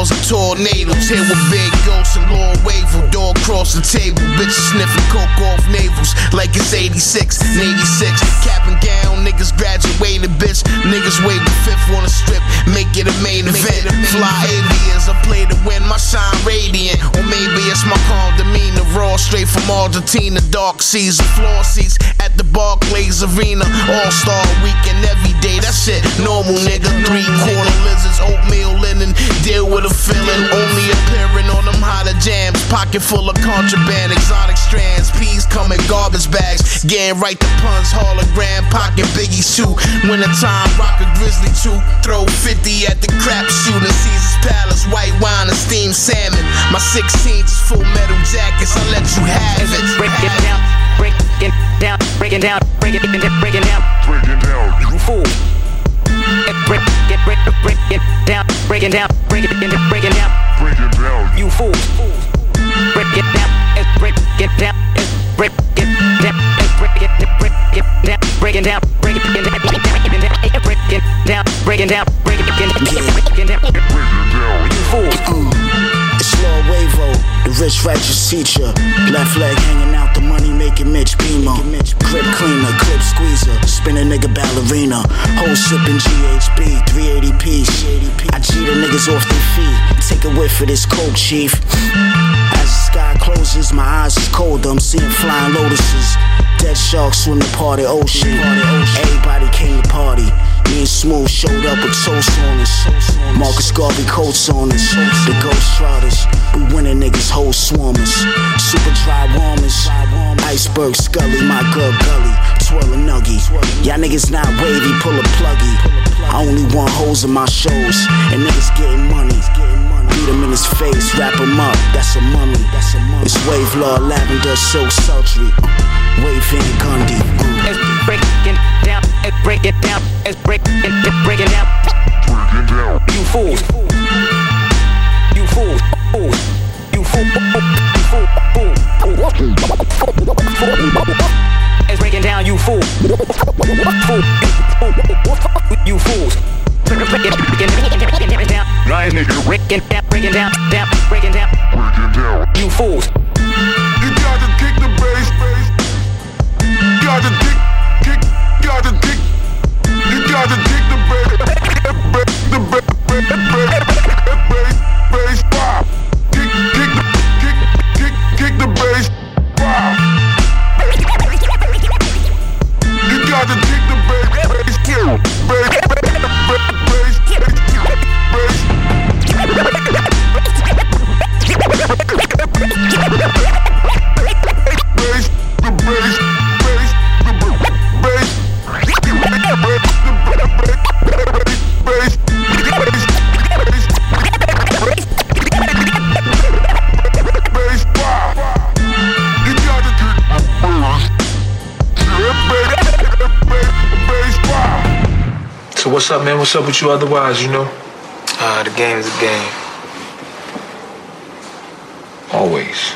causing tornadoes. Here with big ghosts and Lord Wavell. Dog cross the table. Bitches sniffing coke off navels like it's 86 and 86. Cap and gown, niggas graduated, bitch. Niggas wave the fifth on the strip, make it a main event. Fly aliens, I play to win, my shine radiant. Or maybe it's my calm demeanor, raw straight from Argentina. Dark seas and floor seats at the Barclays Arena. All Star weekend every day, That's it. normal, nigga. Three quarter lizards, oatmeal linen, deal with a feeling. Only appearing on them hotter jams. Pocket full of contraband, exotic strands. Peas come in garbage bags. Getting right to puns, hologram, pocket Biggie shoe. Wintertime, rock a grizzly too. Throw 50 at the crap shooter. Caesar's Palace, white wine and steamed salmon. My 16s is full metal jackets, I let you have it. Break it down, break it down, break it down, break it down, break it down. Break it down. You fool. Break it, break, break it down, break it down, break it down, down, break it down, break it down, break it down. Break it down. You fool. It's Lord Wavo, the rich righteous teacher. Left leg hanging out, the money making Mitch Beamer. Grip cleaner, clip squeezer, spin a nigga ballerina. Whole sipping GHB, 380 piece. I G the niggas off their feet. Take a whiff of this coke, chief. As the sky closes, my eyes is cold. I'm seeing flying lotuses. Dead sharks swim the party ocean. Party. Me Smooth showed up with toast on us. Marcus Garvey coats on us. The Ghost Riders. We winning niggas whole swarmers. Super dry warmers. Iceberg Scully, my girl Gully. Twirl a nuggy. Y'all niggas not wavy, pull a pluggy. I only want hoes in my shows. And niggas getting money. Beat him in his face, wrap him up. That's a mummy. It's wave law, lavender, so sultry. Breaking down, breaking down, down, breaking down. Break it down. You fools. You gotta kick the bass. You gotta kick, kick, gotta kick. You gotta kick the bass. bass, The bass, bass, bass, bass, pop. Kick, kick the, kick, kick, kick the bass. Pop. You gotta kick the bass. Bass, bass, bass, what's up, man? What's up with you otherwise, you know? Uh, the game is a game. Always.